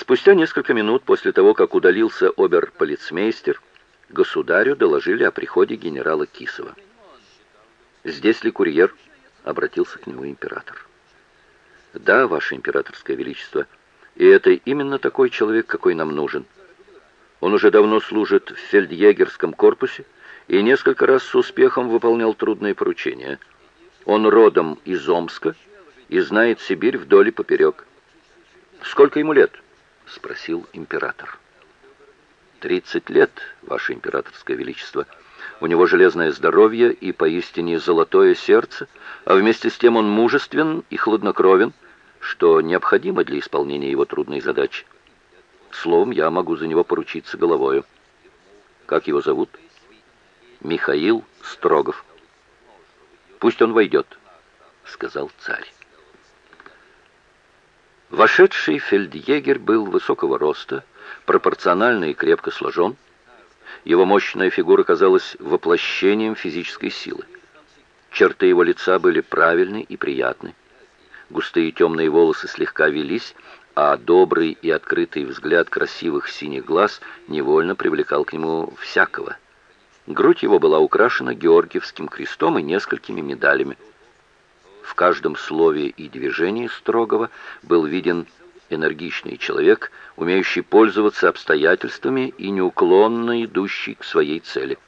Спустя несколько минут после того, как удалился обер-полицмейстер, государю доложили о приходе генерала Кисова. «Здесь ли курьер?» — обратился к нему император. «Да, ваше императорское величество, и это именно такой человек, какой нам нужен. Он уже давно служит в фельдъегерском корпусе и несколько раз с успехом выполнял трудные поручения. Он родом из Омска и знает Сибирь вдоль и поперек. Сколько ему лет?» — спросил император. «Тридцать лет, ваше императорское величество. У него железное здоровье и поистине золотое сердце, а вместе с тем он мужествен и хладнокровен, что необходимо для исполнения его трудной задачи. Словом, я могу за него поручиться головою. Как его зовут? Михаил Строгов. Пусть он войдет, сказал царь. Вошедший фельдъегер был высокого роста, пропорционально и крепко сложен. Его мощная фигура казалась воплощением физической силы. Черты его лица были правильны и приятны. Густые темные волосы слегка велись, а добрый и открытый взгляд красивых синих глаз невольно привлекал к нему всякого. Грудь его была украшена Георгиевским крестом и несколькими медалями. В каждом слове и движении строгого был виден энергичный человек, умеющий пользоваться обстоятельствами и неуклонно идущий к своей цели.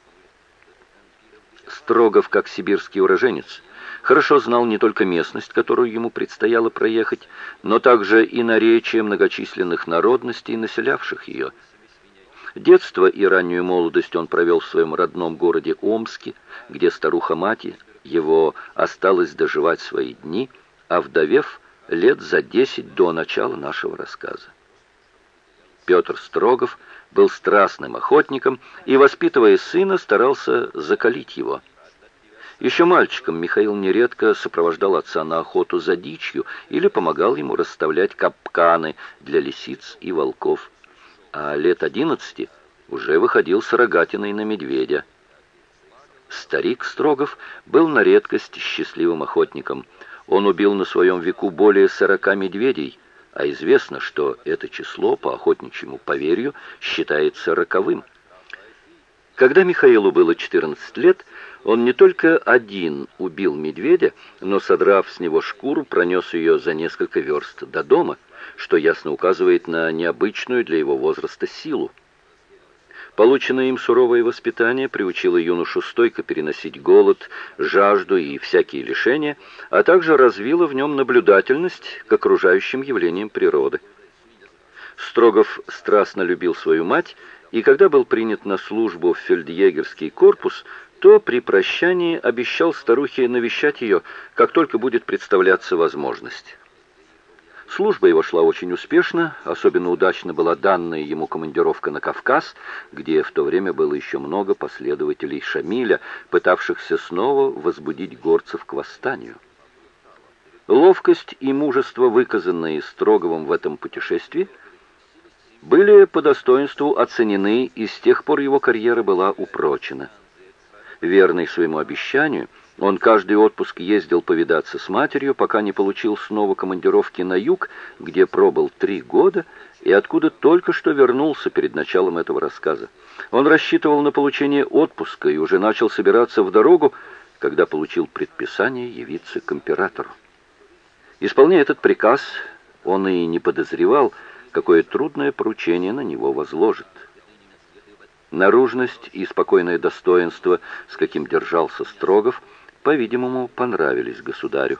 Строгов, как сибирский уроженец, хорошо знал не только местность, которую ему предстояло проехать, но также и наречия многочисленных народностей, населявших ее. Детство и раннюю молодость он провел в своем родном городе Омске, где старуха-мать его осталась доживать свои дни, а вдовев лет за десять до начала нашего рассказа. Петр Строгов был страстным охотником и, воспитывая сына, старался закалить его – еще мальчиком Михаил нередко сопровождал отца на охоту за дичью или помогал ему расставлять капканы для лисиц и волков. А лет одиннадцати уже выходил с рогатиной на медведя. Старик Строгов был на редкость счастливым охотником. Он убил на своем веку более сорока медведей, а известно, что это число, по охотничьему поверью, считается роковым. Когда Михаилу было 14 лет, он не только один убил медведя, но, содрав с него шкуру, пронес ее за несколько верст до дома, что ясно указывает на необычную для его возраста силу. Полученное им суровое воспитание приучило юношу стойко переносить голод, жажду и всякие лишения, а также развило в нем наблюдательность к окружающим явлениям природы. Строгов страстно любил свою мать, и когда был принят на службу в фельдъегерский корпус, то при прощании обещал старухе навещать ее, как только будет представляться возможность. Служба его шла очень успешно, особенно удачно была данная ему командировка на Кавказ, где в то время было еще много последователей Шамиля, пытавшихся снова возбудить горцев к восстанию. Ловкость и мужество, выказанные Строговым в этом путешествии, были по достоинству оценены, и с тех пор его карьера была упрочена. Верный своему обещанию, он каждый отпуск ездил повидаться с матерью, пока не получил снова командировки на юг, где пробыл три года и откуда только что вернулся перед началом этого рассказа. Он рассчитывал на получение отпуска и уже начал собираться в дорогу, когда получил предписание явиться к императору. Исполняя этот приказ, он и не подозревал, какое трудное поручение на него возложит. Наружность и спокойное достоинство, с каким держался Строгов, по-видимому, понравились государю.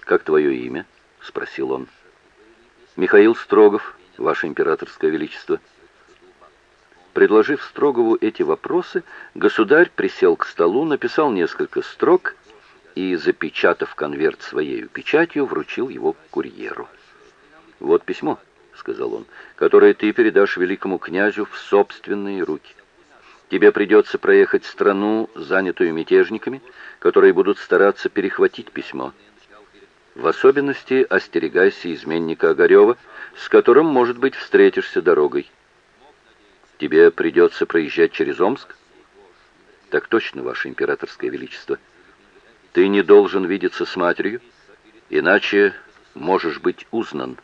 «Как твое имя?» — спросил он. «Михаил Строгов, ваше императорское величество». Предложив Строгову эти вопросы, государь присел к столу, написал несколько строк и, запечатав конверт своей печатью, вручил его курьеру. «Вот письмо», — сказал он, — «которое ты передашь великому князю в собственные руки. Тебе придется проехать страну, занятую мятежниками, которые будут стараться перехватить письмо. В особенности остерегайся изменника Огарева, с которым, может быть, встретишься дорогой. Тебе придется проезжать через Омск? Так точно, Ваше Императорское Величество. Ты не должен видеться с матерью, иначе можешь быть узнан.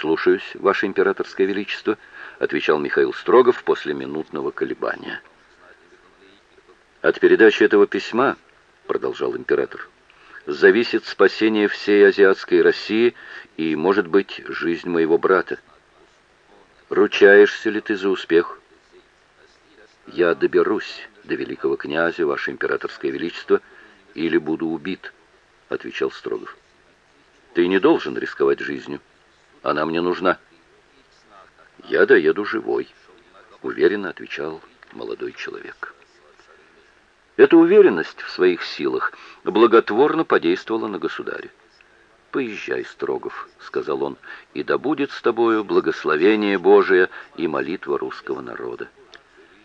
«Слушаюсь, Ваше Императорское Величество», — отвечал Михаил Строгов после минутного колебания. «От передачи этого письма, — продолжал император, — зависит спасение всей азиатской России и, может быть, жизнь моего брата. Ручаешься ли ты за успех?» «Я доберусь до великого князя, Ваше Императорское Величество, или буду убит», — отвечал Строгов. «Ты не должен рисковать жизнью. Она мне нужна». «Я доеду живой», — уверенно отвечал молодой человек. Эта уверенность в своих силах благотворно подействовала на государя. «Поезжай, Строгов», — сказал он, — «и да будет с тобою благословение Божие и молитва русского народа».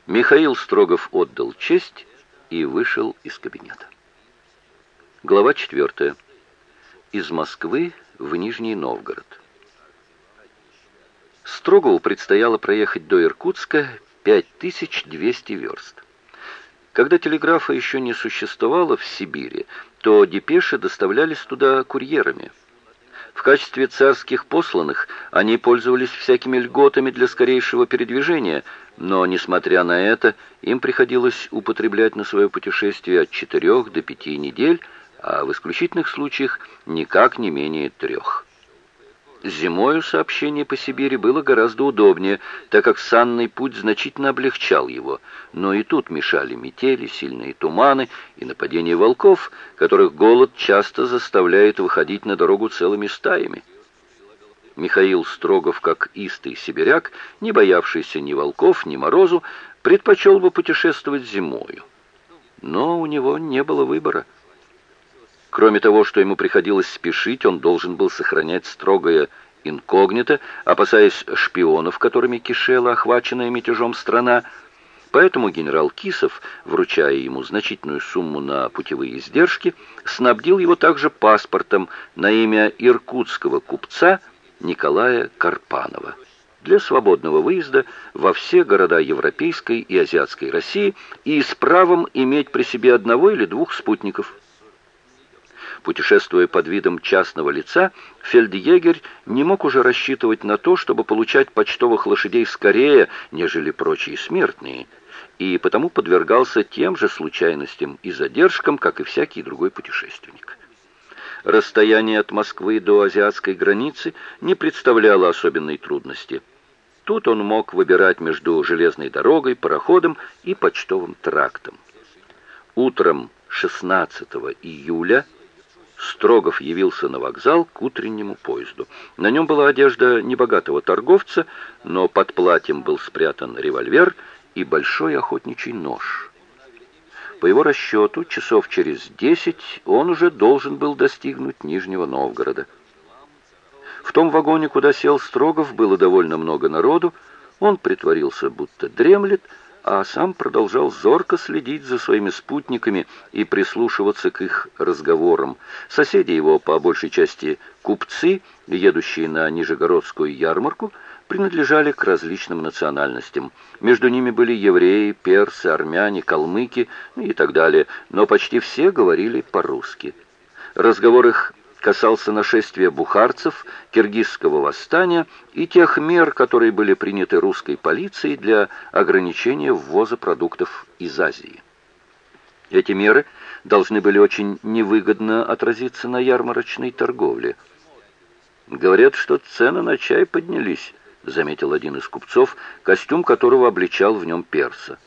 Михаил Строгов отдал честь и вышел из кабинета. Глава 4. Из Москвы в Нижний Новгород. Строгову предстояло проехать до Иркутска 5200 верст. Когда телеграфа еще не существовало в Сибири, то депеши доставлялись туда курьерами. В качестве царских посланных они пользовались всякими льготами для скорейшего передвижения, но, несмотря на это, им приходилось употреблять на свое путешествие от четырех до пяти недель, а в исключительных случаях никак не менее трех. Зимою сообщение по Сибири было гораздо удобнее, так как санный путь значительно облегчал его, но и тут мешали метели, сильные туманы и нападения волков, которых голод часто заставляет выходить на дорогу целыми стаями. Михаил Строгов, как истый сибиряк, не боявшийся ни волков, ни морозу, предпочел бы путешествовать зимою. Но у него не было выбора. Кроме того, что ему приходилось спешить, он должен был сохранять строгое инкогнито, опасаясь шпионов, которыми кишела охваченная мятежом страна. Поэтому генерал Кисов, вручая ему значительную сумму на путевые издержки, снабдил его также паспортом на имя иркутского купца Николая Карпанова для свободного выезда во все города Европейской и Азиатской России и с правом иметь при себе одного или двух спутников – Путешествуя под видом частного лица, фельдъегерь не мог уже рассчитывать на то, чтобы получать почтовых лошадей скорее, нежели прочие смертные, и потому подвергался тем же случайностям и задержкам, как и всякий другой путешественник. Расстояние от Москвы до азиатской границы не представляло особенной трудности. Тут он мог выбирать между железной дорогой, пароходом и почтовым трактом. Утром 16 июля Строгов явился на вокзал к утреннему поезду. На нем была одежда небогатого торговца, но под платьем был спрятан револьвер и большой охотничий нож. По его расчету, часов через десять он уже должен был достигнуть Нижнего Новгорода. В том вагоне, куда сел Строгов, было довольно много народу. Он притворился, будто дремлет, а сам продолжал зорко следить за своими спутниками и прислушиваться к их разговорам. Соседи его, по большей части купцы, едущие на Нижегородскую ярмарку, принадлежали к различным национальностям. Между ними были евреи, персы, армяне, калмыки и так далее, но почти все говорили по-русски. Разговор их касался нашествия бухарцев, киргизского восстания и тех мер, которые были приняты русской полицией для ограничения ввоза продуктов из Азии. Эти меры должны были очень невыгодно отразиться на ярмарочной торговле. «Говорят, что цены на чай поднялись», — заметил один из купцов, костюм которого обличал в нем перса.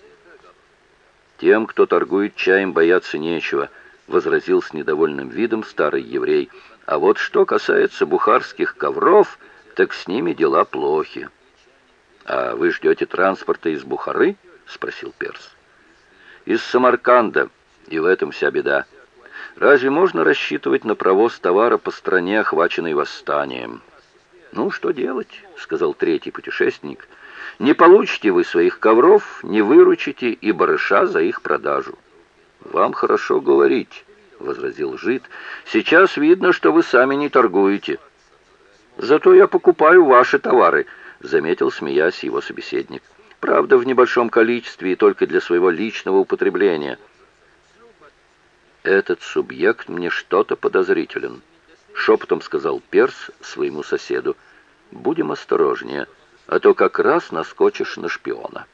«Тем, кто торгует чаем, бояться нечего», — возразил с недовольным видом старый еврей. «А вот что касается бухарских ковров, так с ними дела плохи». «А вы ждете транспорта из Бухары?» — спросил Перс. «Из Самарканда, и в этом вся беда. Разве можно рассчитывать на провоз товара по стране, охваченной восстанием?» «Ну, что делать?» — сказал третий путешественник. «Не получите вы своих ковров, не выручите и барыша за их продажу». «Вам хорошо говорить», — возразил жид. «Сейчас видно, что вы сами не торгуете». «Зато я покупаю ваши товары», — заметил, смеясь, его собеседник. «Правда, в небольшом количестве и только для своего личного употребления». «Этот субъект мне что-то подозрителен», — шепотом сказал Перс своему соседу. будем осторожнее, а то как раз наскочишь на шпиона».